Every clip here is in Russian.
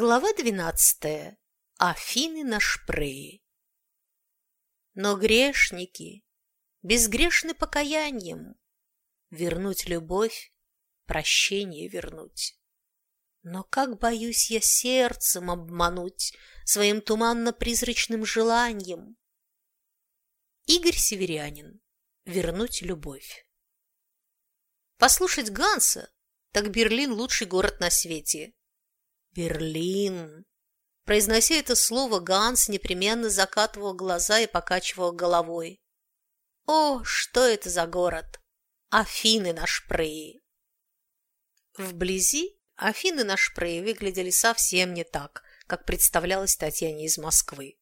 Глава двенадцатая. Афины на Шпрее. Но грешники безгрешны покаянием. Вернуть любовь, прощение вернуть. Но как боюсь я сердцем обмануть своим туманно-призрачным желанием. Игорь Северянин. Вернуть любовь. Послушать Ганса, так Берлин лучший город на свете. Берлин. Произнося это слово, Ганс непременно закатывал глаза и покачивал головой. О, что это за город! Афины на Шпрее! Вблизи Афины на Шпрее выглядели совсем не так, как представлялось Татьяне из Москвы.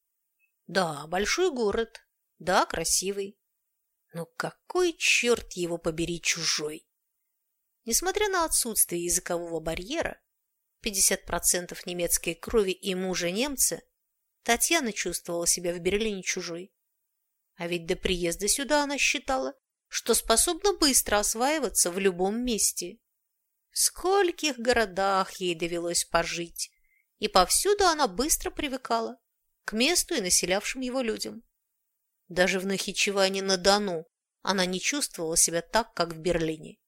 Да, большой город, да, красивый. Но какой черт его побери чужой! Несмотря на отсутствие языкового барьера, 50% немецкой крови и мужа немца, Татьяна чувствовала себя в Берлине чужой. А ведь до приезда сюда она считала, что способна быстро осваиваться в любом месте. В скольких городах ей довелось пожить, и повсюду она быстро привыкала к месту и населявшим его людям. Даже в Нахичеване-на-Дону она не чувствовала себя так, как в Берлине.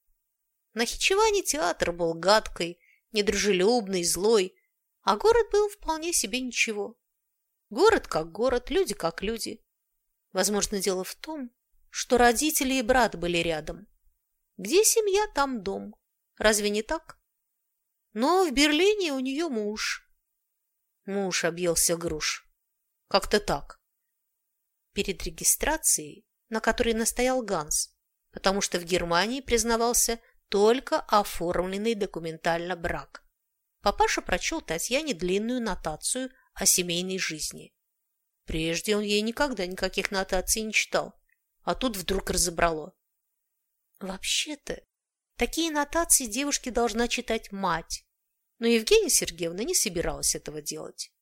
Нахичеване театр был гадкой, недружелюбный, злой, а город был вполне себе ничего. Город как город, люди как люди. Возможно, дело в том, что родители и брат были рядом. Где семья, там дом. Разве не так? Но в Берлине у нее муж. Муж объелся груш. Как-то так. Перед регистрацией, на которой настоял Ганс, потому что в Германии признавался только оформленный документально брак. Папаша прочел Татьяне длинную нотацию о семейной жизни. Прежде он ей никогда никаких нотаций не читал, а тут вдруг разобрало. Вообще-то, такие нотации девушке должна читать мать, но Евгения Сергеевна не собиралась этого делать.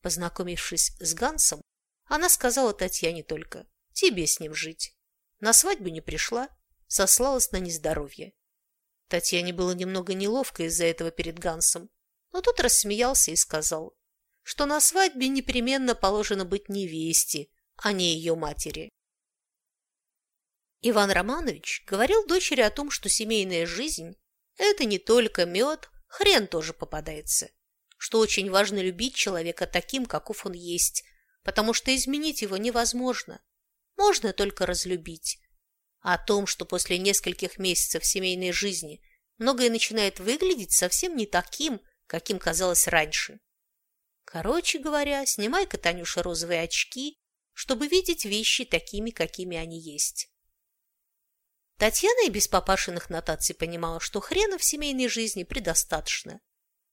Познакомившись с Гансом, она сказала Татьяне только «тебе с ним жить». На свадьбу не пришла, сослалась на нездоровье. Татьяне было немного неловко из-за этого перед Гансом, но тот рассмеялся и сказал, что на свадьбе непременно положено быть невесте, а не ее матери. Иван Романович говорил дочери о том, что семейная жизнь – это не только мед, хрен тоже попадается, что очень важно любить человека таким, каков он есть, потому что изменить его невозможно. Можно только разлюбить, о том, что после нескольких месяцев семейной жизни многое начинает выглядеть совсем не таким, каким казалось раньше. Короче говоря, снимай-ка, Танюша, розовые очки, чтобы видеть вещи такими, какими они есть. Татьяна и без папашиных нотаций понимала, что хрена в семейной жизни предостаточно.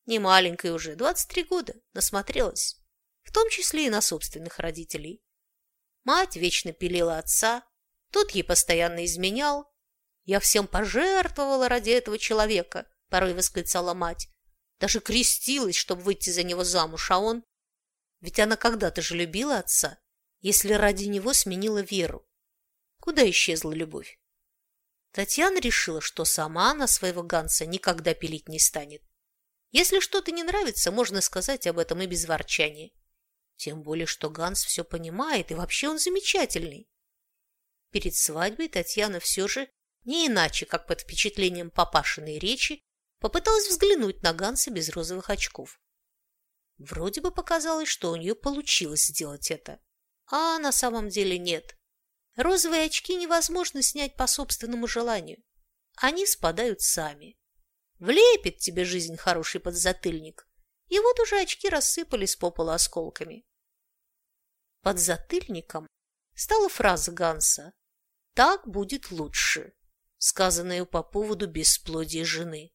Не маленькая уже, 23 года, насмотрелась, в том числе и на собственных родителей. Мать вечно пилила отца, тот ей постоянно изменял. Я всем пожертвовала ради этого человека, порой восклицала мать. Даже крестилась, чтобы выйти за него замуж, а он... Ведь она когда-то же любила отца, если ради него сменила веру. Куда исчезла любовь? Татьяна решила, что сама она своего Ганса никогда пилить не станет. Если что-то не нравится, можно сказать об этом и без ворчания. Тем более, что Ганс все понимает, и вообще он замечательный. Перед свадьбой Татьяна все же, не иначе, как под впечатлением папашиной речи, попыталась взглянуть на Ганса без розовых очков. Вроде бы показалось, что у нее получилось сделать это. А на самом деле нет. Розовые очки невозможно снять по собственному желанию. Они спадают сами. Влепит тебе жизнь хороший подзатыльник, и вот уже очки рассыпались по полу осколками. Под затыльником стала фраза Ганса так будет лучше, сказанное по поводу бесплодия жены.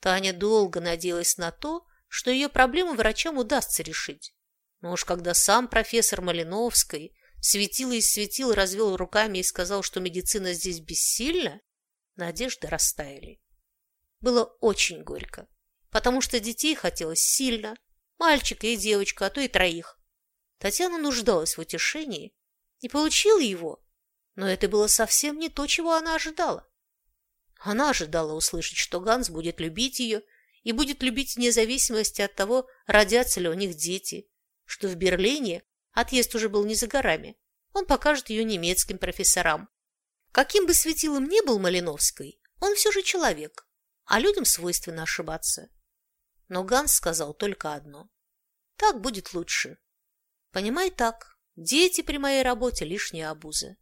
Таня долго надеялась на то, что ее проблему врачам удастся решить. Но уж когда сам профессор Малиновский светил и светил, развел руками и сказал, что медицина здесь бессильна, надежды растаяли. Было очень горько, потому что детей хотелось сильно, мальчика и девочка, а то и троих. Татьяна нуждалась в утешении, не получила его, но это было совсем не то, чего она ожидала. Она ожидала услышать, что Ганс будет любить ее и будет любить вне зависимости от того, родятся ли у них дети, что в Берлине отъезд уже был не за горами. Он покажет ее немецким профессорам. Каким бы светилом ни был Малиновский, он все же человек, а людям свойственно ошибаться. Но Ганс сказал только одно. Так будет лучше. Понимай так, дети при моей работе лишняя обуза.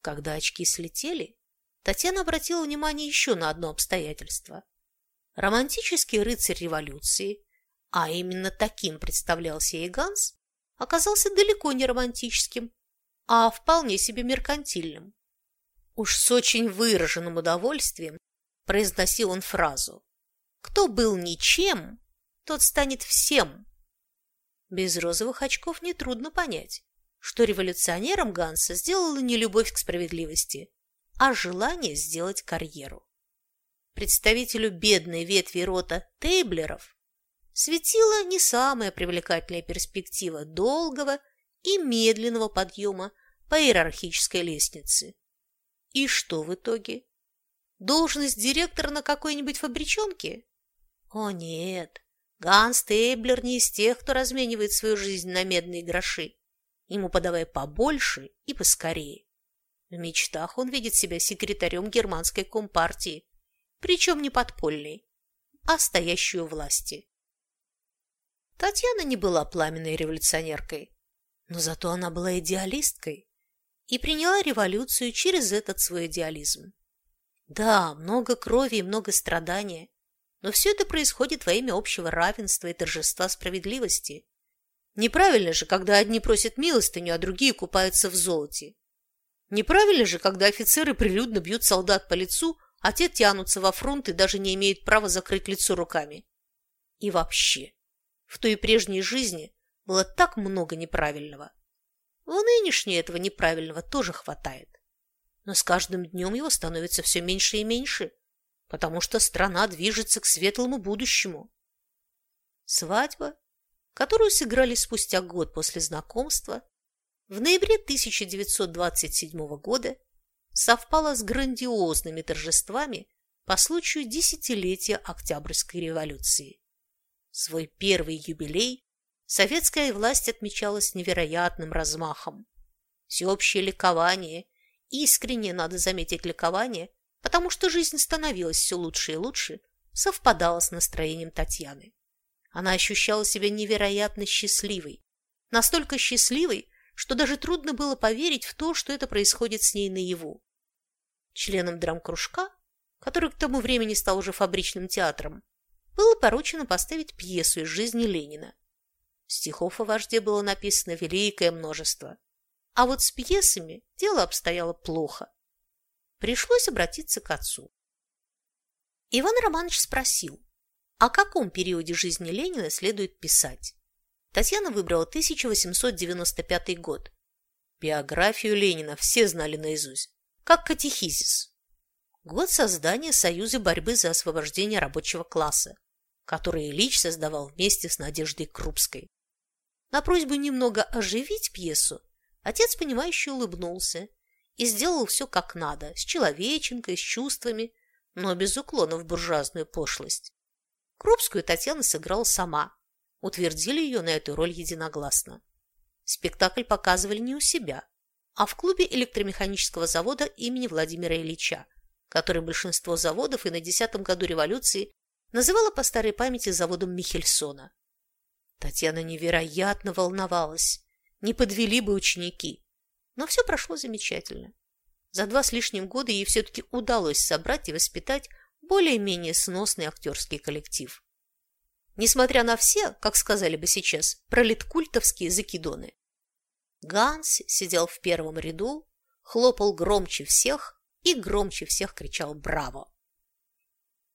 Когда очки слетели, Татьяна обратила внимание еще на одно обстоятельство. Романтический рыцарь революции, а именно таким представлялся ей Ганс, оказался далеко не романтическим, а вполне себе меркантильным. Уж с очень выраженным удовольствием произносил он фразу «Кто был ничем, тот станет всем». Без розовых очков нетрудно понять, что революционером Ганса сделала не любовь к справедливости, а желание сделать карьеру. Представителю бедной ветви рота Тейблеров светила не самая привлекательная перспектива долгого и медленного подъема по иерархической лестнице. И что в итоге? Должность директора на какой-нибудь фабричонке? О нет, Ганс Тейблер не из тех, кто разменивает свою жизнь на медные гроши. Ему подавай побольше и поскорее. В мечтах он видит себя секретарем германской компартии, причем не подпольной, а стоящую власти. Татьяна не была пламенной революционеркой, но зато она была идеалисткой и приняла революцию через этот свой идеализм. Да, много крови и много страдания, но все это происходит во имя общего равенства и торжества справедливости. Неправильно же, когда одни просят милостыню, а другие купаются в золоте. Неправильно же, когда офицеры прилюдно бьют солдат по лицу, а те тянутся во фронт и даже не имеют права закрыть лицо руками. И вообще, в той прежней жизни было так много неправильного. В нынешней этого неправильного тоже хватает. Но с каждым днем его становится все меньше и меньше, потому что страна движется к светлому будущему. Свадьба, которую сыграли спустя год после знакомства, в ноябре 1927 года совпала с грандиозными торжествами по случаю десятилетия Октябрьской революции. Свой первый юбилей советская власть отмечала с невероятным размахом. Всеобщее ликование, искренне надо заметить ликование, потому что жизнь становилась все лучше и лучше, совпадало с настроением Татьяны. Она ощущала себя невероятно счастливой, настолько счастливой, что даже трудно было поверить в то, что это происходит с ней наяву. Членам драмкружка, который к тому времени стал уже фабричным театром, было поручено поставить пьесу из жизни Ленина. Стихов о вожде было написано великое множество. А вот с пьесами дело обстояло плохо. Пришлось обратиться к отцу. Иван Романович спросил, о каком периоде жизни Ленина следует писать. Татьяна выбрала 1895 год. Биографию Ленина все знали наизусть, как катехизис. Год создания Союза борьбы за освобождение рабочего класса, который Ильич создавал вместе с Надеждой Крупской. На просьбу немного оживить пьесу отец, понимающе улыбнулся и сделал все как надо, с человеченкой, с чувствами, но без уклона в буржуазную пошлость. Крупскую Татьяна сыграла сама, утвердили ее на эту роль единогласно. Спектакль показывали не у себя, а в клубе электромеханического завода имени Владимира Ильича, который большинство заводов и на десятом году революции называло по старой памяти заводом Михельсона. Татьяна невероятно волновалась, не подвели бы ученики, но все прошло замечательно. За два с лишним года ей все-таки удалось собрать и воспитать более-менее сносный актерский коллектив несмотря на все, как сказали бы сейчас, пролеткультовские закидоны. Ганс сидел в первом ряду, хлопал громче всех и громче всех кричал «Браво!».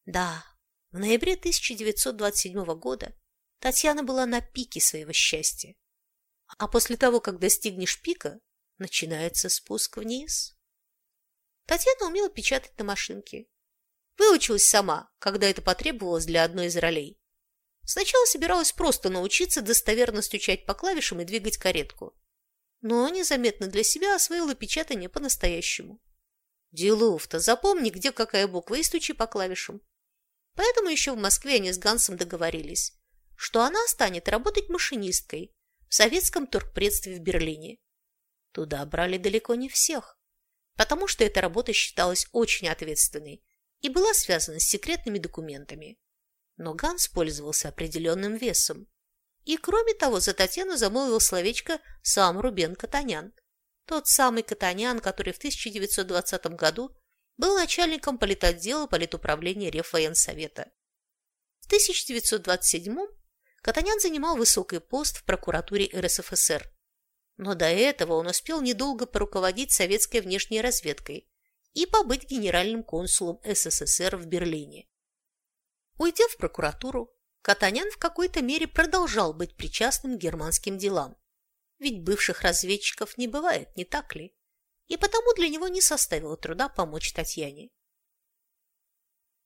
Да, в ноябре 1927 года Татьяна была на пике своего счастья. А после того, как достигнешь пика, начинается спуск вниз. Татьяна умела печатать на машинке. Выучилась сама, когда это потребовалось для одной из ролей. Сначала собиралась просто научиться достоверно стучать по клавишам и двигать каретку. Но незаметно для себя освоила печатание по-настоящему. Делов-то, запомни, где какая буква, и стучи по клавишам. Поэтому еще в Москве они с Гансом договорились, что она станет работать машинисткой в советском торгпредстве в Берлине. Туда брали далеко не всех, потому что эта работа считалась очень ответственной и была связана с секретными документами. Но Ганс пользовался определенным весом. И, кроме того, за Татьяну замолвил словечко сам Рубен Катанян. Тот самый Катанян, который в 1920 году был начальником политотдела политуправления Реввоенсовета. В 1927 Катанян занимал высокий пост в прокуратуре РСФСР. Но до этого он успел недолго поруководить советской внешней разведкой и побыть генеральным консулом СССР в Берлине. Уйдя в прокуратуру, Катанян в какой-то мере продолжал быть причастным к германским делам. Ведь бывших разведчиков не бывает, не так ли? И потому для него не составило труда помочь Татьяне.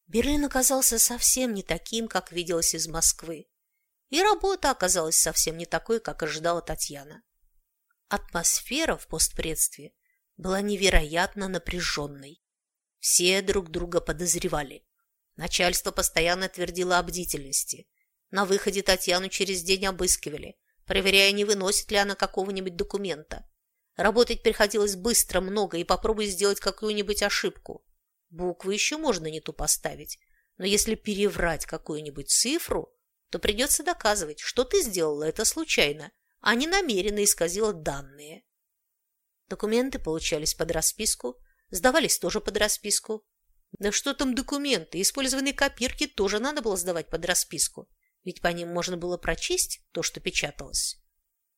Берлин оказался совсем не таким, как виделось из Москвы. И работа оказалась совсем не такой, как ожидала Татьяна. Атмосфера в постпредстве была невероятно напряженной. Все друг друга подозревали. Начальство постоянно твердило о бдительности. На выходе Татьяну через день обыскивали, проверяя, не выносит ли она какого-нибудь документа. Работать приходилось быстро, много, и попробуй сделать какую-нибудь ошибку. Буквы еще можно не ту поставить, но если переврать какую-нибудь цифру, то придется доказывать, что ты сделала это случайно, а не намеренно исказила данные. Документы получались под расписку, сдавались тоже под расписку. Да что там документы, использованные копирки тоже надо было сдавать под расписку, ведь по ним можно было прочесть то, что печаталось.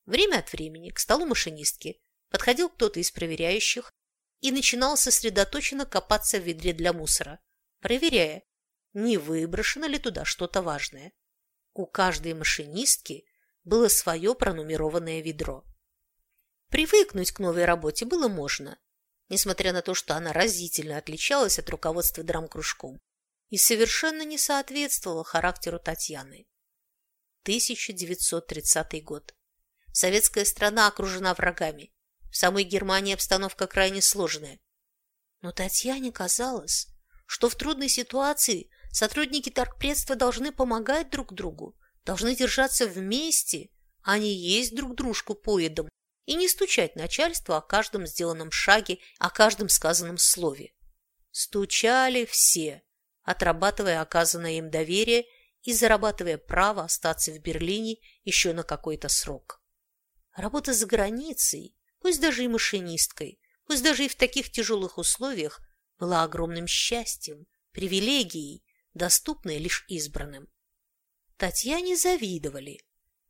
Время от времени к столу машинистки подходил кто-то из проверяющих и начинал сосредоточенно копаться в ведре для мусора, проверяя, не выброшено ли туда что-то важное. У каждой машинистки было свое пронумерованное ведро. Привыкнуть к новой работе было можно, несмотря на то, что она разительно отличалась от руководства драмкружком и совершенно не соответствовала характеру Татьяны. 1930 год. Советская страна окружена врагами. В самой Германии обстановка крайне сложная. Но Татьяне казалось, что в трудной ситуации сотрудники торгпредства должны помогать друг другу, должны держаться вместе, а не есть друг дружку поедом и не стучать начальству о каждом сделанном шаге, о каждом сказанном слове. Стучали все, отрабатывая оказанное им доверие и зарабатывая право остаться в Берлине еще на какой-то срок. Работа за границей, пусть даже и машинисткой, пусть даже и в таких тяжелых условиях, была огромным счастьем, привилегией, доступной лишь избранным. Татьяне завидовали.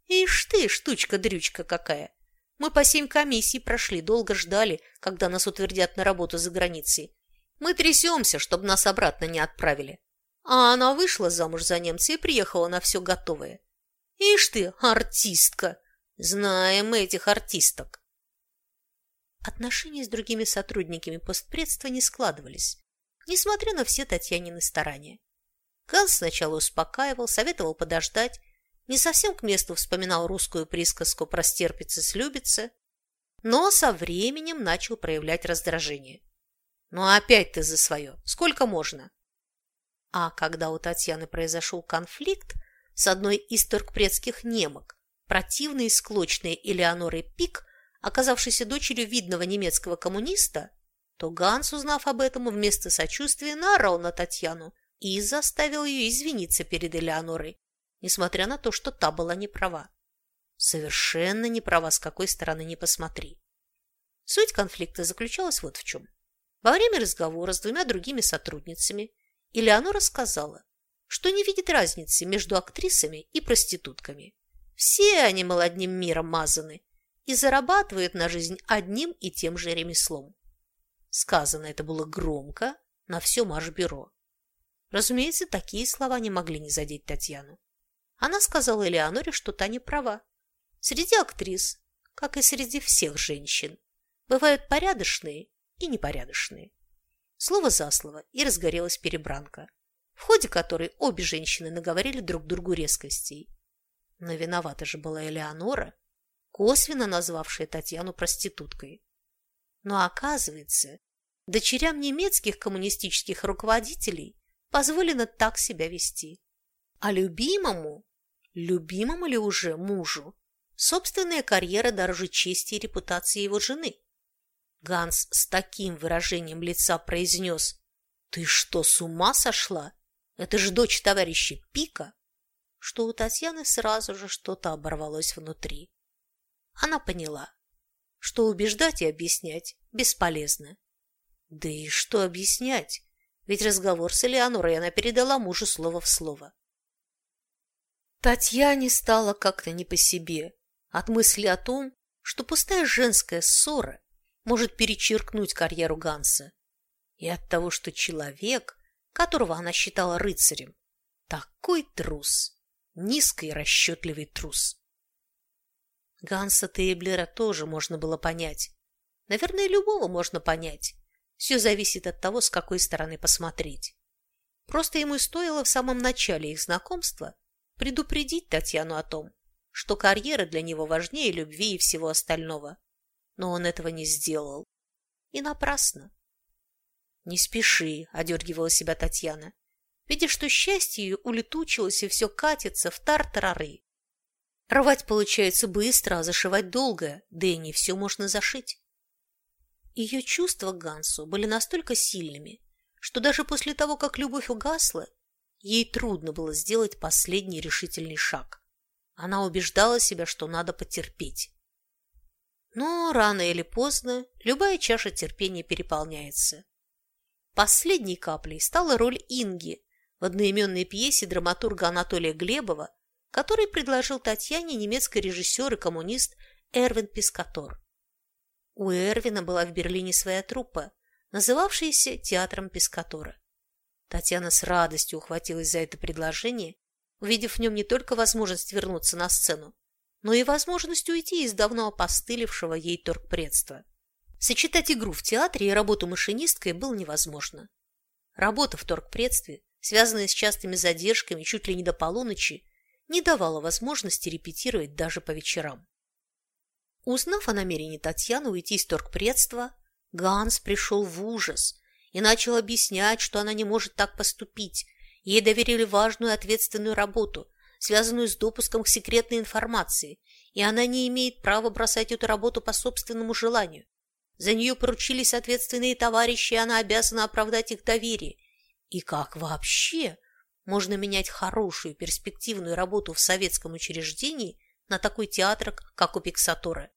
Ишь ты, штучка-дрючка какая! Мы по семь комиссий прошли, долго ждали, когда нас утвердят на работу за границей. Мы трясемся, чтобы нас обратно не отправили. А она вышла замуж за немца и приехала на все готовое. Ишь ты, артистка! Знаем этих артисток. Отношения с другими сотрудниками постпредства не складывались, несмотря на все Татьянины старания. Ганс сначала успокаивал, советовал подождать, не совсем к месту вспоминал русскую присказку про «стерпится, слюбится», но со временем начал проявлять раздражение. «Ну опять ты за свое! Сколько можно?» А когда у Татьяны произошел конфликт с одной из торгпредских немок, противной и склочной Элеонорой Пик, оказавшейся дочерью видного немецкого коммуниста, то Ганс, узнав об этом, вместо сочувствия наорал на Татьяну и заставил ее извиниться перед Элеонорой, несмотря на то, что та была не права. Совершенно не права, с какой стороны не посмотри. Суть конфликта заключалась вот в чем. Во время разговора с двумя другими сотрудницами Элеонора сказала, что не видит разницы между актрисами и проститутками. Все они, мол, одним миром мазаны и зарабатывают на жизнь одним и тем же ремеслом. Сказано это было громко на все марш-бюро. Разумеется, такие слова не могли не задеть Татьяну. Она сказала Элеоноре, что та не права. Среди актрис, как и среди всех женщин, бывают порядочные и непорядочные. Слово за слово, и разгорелась перебранка, в ходе которой обе женщины наговорили друг другу резкостей. Но виновата же была Элеонора, косвенно назвавшая Татьяну проституткой. Но оказывается, дочерям немецких коммунистических руководителей позволено так себя вести. А любимому, любимому ли уже мужу, собственная карьера дороже чести и репутации его жены. Ганс с таким выражением лица произнес «Ты что, с ума сошла? Это же дочь товарища Пика!» что у Татьяны сразу же что-то оборвалось внутри. Она поняла, что убеждать и объяснять бесполезно. Да и что объяснять? Ведь разговор с Элеонорой она передала мужу слово в слово. Татьяне стало как-то не по себе от мысли о том, что пустая женская ссора может перечеркнуть карьеру Ганса, и от того, что человек, которого она считала рыцарем, такой трус, низкий расчетливый трус. Ганса Тейблера тоже можно было понять. Наверное, любого можно понять. Все зависит от того, с какой стороны посмотреть. Просто ему стоило в самом начале их знакомства предупредить Татьяну о том, что карьера для него важнее любви и всего остального. Но он этого не сделал. И напрасно. «Не спеши», — одергивала себя Татьяна, видя, что счастье улетучилось и все катится в тартарары. Рвать получается быстро, а зашивать долго, да и не все можно зашить. Ее чувства к Гансу были настолько сильными, что даже после того, как любовь угасла, ей трудно было сделать последний решительный шаг. Она убеждала себя, что надо потерпеть. Но рано или поздно любая чаша терпения переполняется. Последней каплей стала роль Инги в одноименной пьесе драматурга Анатолия Глебова который предложил Татьяне немецкий режиссер и коммунист Эрвин Пискатор. У Эрвина была в Берлине своя труппа, называвшаяся Театром Пискатора. Татьяна с радостью ухватилась за это предложение, увидев в нем не только возможность вернуться на сцену, но и возможность уйти из давно опостылевшего ей торгпредства. Сочетать игру в театре и работу машинисткой было невозможно. Работа в торгпредстве, связанная с частыми задержками чуть ли не до полуночи, не давала возможности репетировать даже по вечерам. Узнав о намерении Татьяны уйти из торгпредства, Ганс пришел в ужас и начал объяснять, что она не может так поступить. Ей доверили важную ответственную работу, связанную с допуском к секретной информации, и она не имеет права бросать эту работу по собственному желанию. За нее поручились ответственные товарищи, и она обязана оправдать их доверие. И как вообще можно менять хорошую перспективную работу в советском учреждении на такой театр, как у Пиксатора.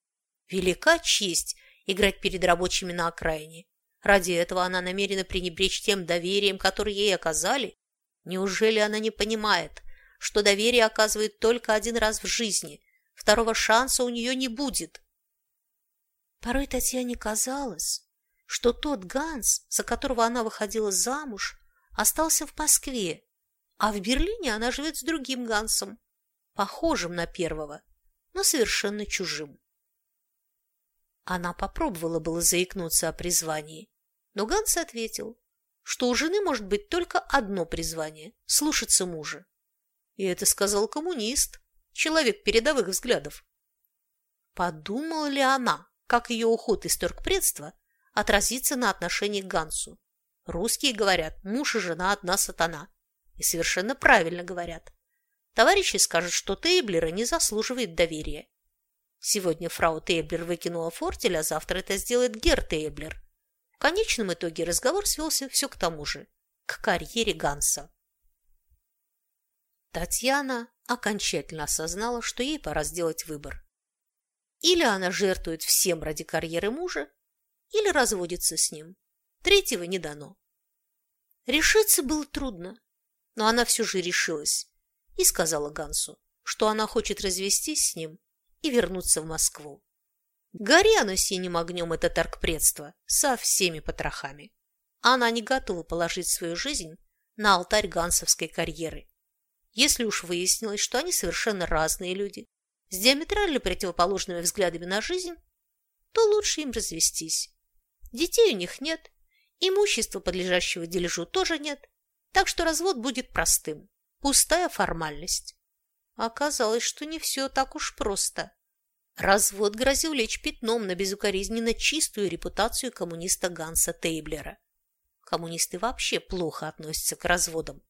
Велика честь играть перед рабочими на окраине. Ради этого она намерена пренебречь тем доверием, которое ей оказали? Неужели она не понимает, что доверие оказывает только один раз в жизни, второго шанса у нее не будет? Порой Татьяне казалось, что тот Ганс, за которого она выходила замуж, остался в Москве а в Берлине она живет с другим Гансом, похожим на первого, но совершенно чужим. Она попробовала было заикнуться о призвании, но Ганс ответил, что у жены может быть только одно призвание – слушаться мужа. И это сказал коммунист, человек передовых взглядов. Подумала ли она, как ее уход из торгпредства отразится на отношении к Гансу? Русские говорят, муж и жена одна сатана. И совершенно правильно говорят. Товарищи скажут, что Тейблера не заслуживает доверия. Сегодня фрау Тейблер выкинула фортель, а завтра это сделает Гер Тейблер. В конечном итоге разговор свелся все к тому же, к карьере Ганса. Татьяна окончательно осознала, что ей пора сделать выбор. Или она жертвует всем ради карьеры мужа, или разводится с ним. Третьего не дано. Решиться было трудно но она все же решилась и сказала Гансу, что она хочет развестись с ним и вернуться в Москву. Гори оно синим огнем, это торгпредство, со всеми потрохами. Она не готова положить свою жизнь на алтарь гансовской карьеры. Если уж выяснилось, что они совершенно разные люди, с диаметрально противоположными взглядами на жизнь, то лучше им развестись. Детей у них нет, имущества, подлежащего дележу, тоже нет, так что развод будет простым, пустая формальность. Оказалось, что не все так уж просто. Развод грозил лечь пятном на безукоризненно чистую репутацию коммуниста Ганса Тейблера. Коммунисты вообще плохо относятся к разводам.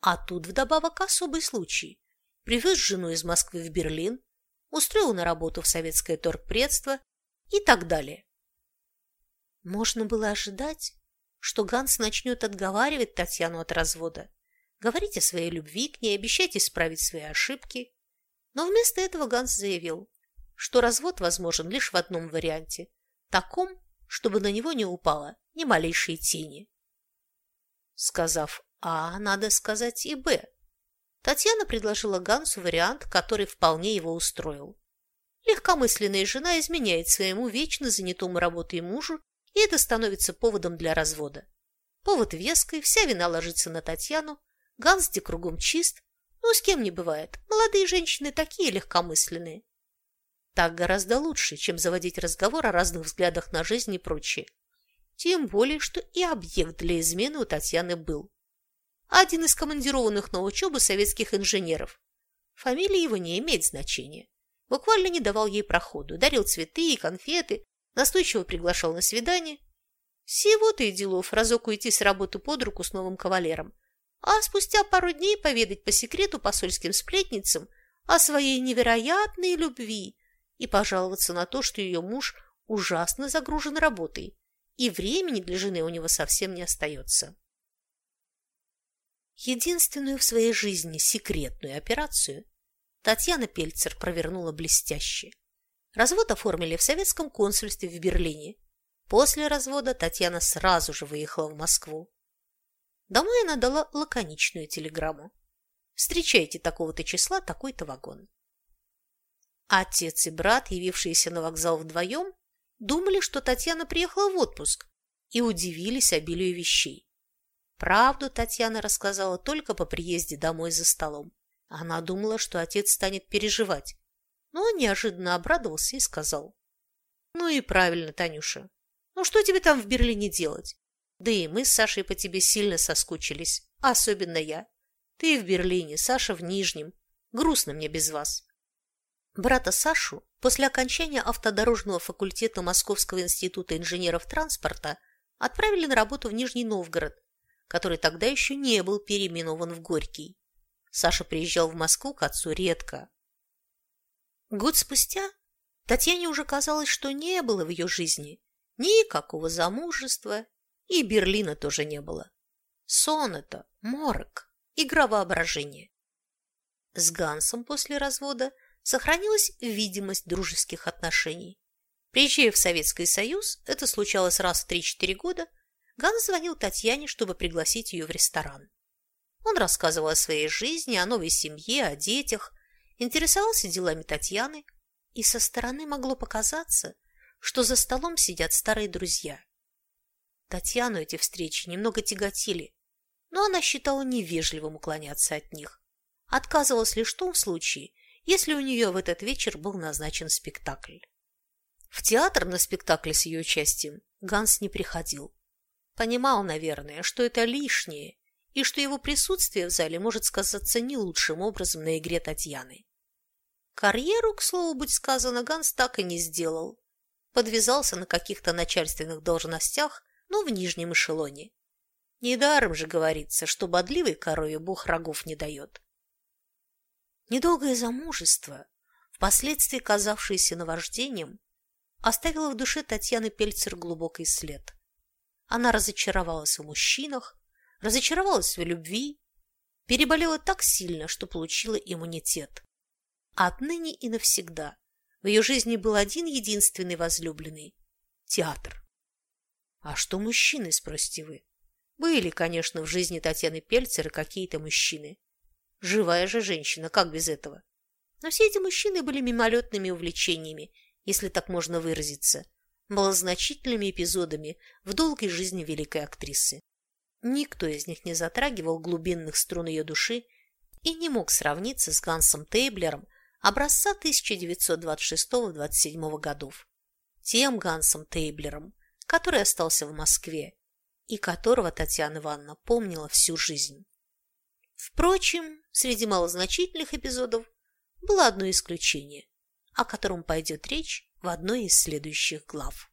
А тут вдобавок особый случай. Привез жену из Москвы в Берлин, устроил на работу в советское торгпредство и так далее. Можно было ожидать, что Ганс начнет отговаривать Татьяну от развода, говорить о своей любви к ней, обещать исправить свои ошибки. Но вместо этого Ганс заявил, что развод возможен лишь в одном варианте – таком, чтобы на него не упало ни малейшей тени. Сказав «А», надо сказать и «Б». Татьяна предложила Гансу вариант, который вполне его устроил. Легкомысленная жена изменяет своему вечно занятому работой мужу, и это становится поводом для развода. Повод веской, вся вина ложится на Татьяну, Ганс где кругом чист, ну, с кем не бывает, молодые женщины такие легкомысленные. Так гораздо лучше, чем заводить разговор о разных взглядах на жизнь и прочее. Тем более, что и объект для измены у Татьяны был. Один из командированных на учебу советских инженеров. Фамилия его не имеет значения. Буквально не давал ей проходу, дарил цветы и конфеты, настойчиво приглашал на свидание. Всего-то и делов разок уйти с работы под руку с новым кавалером, а спустя пару дней поведать по секрету посольским сплетницам о своей невероятной любви и пожаловаться на то, что ее муж ужасно загружен работой и времени для жены у него совсем не остается. Единственную в своей жизни секретную операцию Татьяна Пельцер провернула блестяще. Развод оформили в советском консульстве в Берлине. После развода Татьяна сразу же выехала в Москву. Домой она дала лаконичную телеграмму. Встречайте такого-то числа такой-то вагон. Отец и брат, явившиеся на вокзал вдвоем, думали, что Татьяна приехала в отпуск и удивились обилию вещей. Правду Татьяна рассказала только по приезде домой за столом. Она думала, что отец станет переживать, но он неожиданно обрадовался и сказал. «Ну и правильно, Танюша. Ну что тебе там в Берлине делать? Да и мы с Сашей по тебе сильно соскучились, особенно я. Ты в Берлине, Саша в Нижнем. Грустно мне без вас». Брата Сашу после окончания автодорожного факультета Московского института инженеров транспорта отправили на работу в Нижний Новгород, который тогда еще не был переименован в Горький. Саша приезжал в Москву к отцу редко. Год спустя Татьяне уже казалось, что не было в ее жизни никакого замужества, и Берлина тоже не было. Сон это, морок, игра воображения. С Гансом после развода – сохранилась видимость дружеских отношений. Приезжая в Советский Союз, это случалось раз в 3-4 года, Ганс звонил Татьяне, чтобы пригласить ее в ресторан. Он рассказывал о своей жизни, о новой семье, о детях, интересовался делами Татьяны, и со стороны могло показаться, что за столом сидят старые друзья. Татьяну эти встречи немного тяготили, но она считала невежливым уклоняться от них. Отказывалась лишь в том случае, если у нее в этот вечер был назначен спектакль. В театр на спектакль с ее участием Ганс не приходил. Понимал, наверное, что это лишнее, и что его присутствие в зале может сказаться не лучшим образом на игре Татьяны. Карьеру, к слову быть сказано, Ганс так и не сделал. Подвязался на каких-то начальственных должностях, но в нижнем эшелоне. Недаром же говорится, что бодливой корове бог рогов не дает. Недолгое замужество, впоследствии казавшееся наваждением, оставило в душе Татьяны Пельцер глубокий след. Она разочаровалась в мужчинах, разочаровалась в любви, переболела так сильно, что получила иммунитет. А отныне и навсегда в ее жизни был один единственный возлюбленный – театр. А что мужчины, спросите вы? Были, конечно, в жизни Татьяны Пельцера какие-то мужчины. Живая же женщина, как без этого? Но все эти мужчины были мимолетными увлечениями, если так можно выразиться, малозначительными эпизодами в долгой жизни великой актрисы. Никто из них не затрагивал глубинных струн ее души и не мог сравниться с Гансом Тейблером образца 1926-27 годов. Тем Гансом Тейблером, который остался в Москве и которого Татьяна Ивановна помнила всю жизнь. Впрочем, среди малозначительных эпизодов было одно исключение, о котором пойдет речь в одной из следующих глав.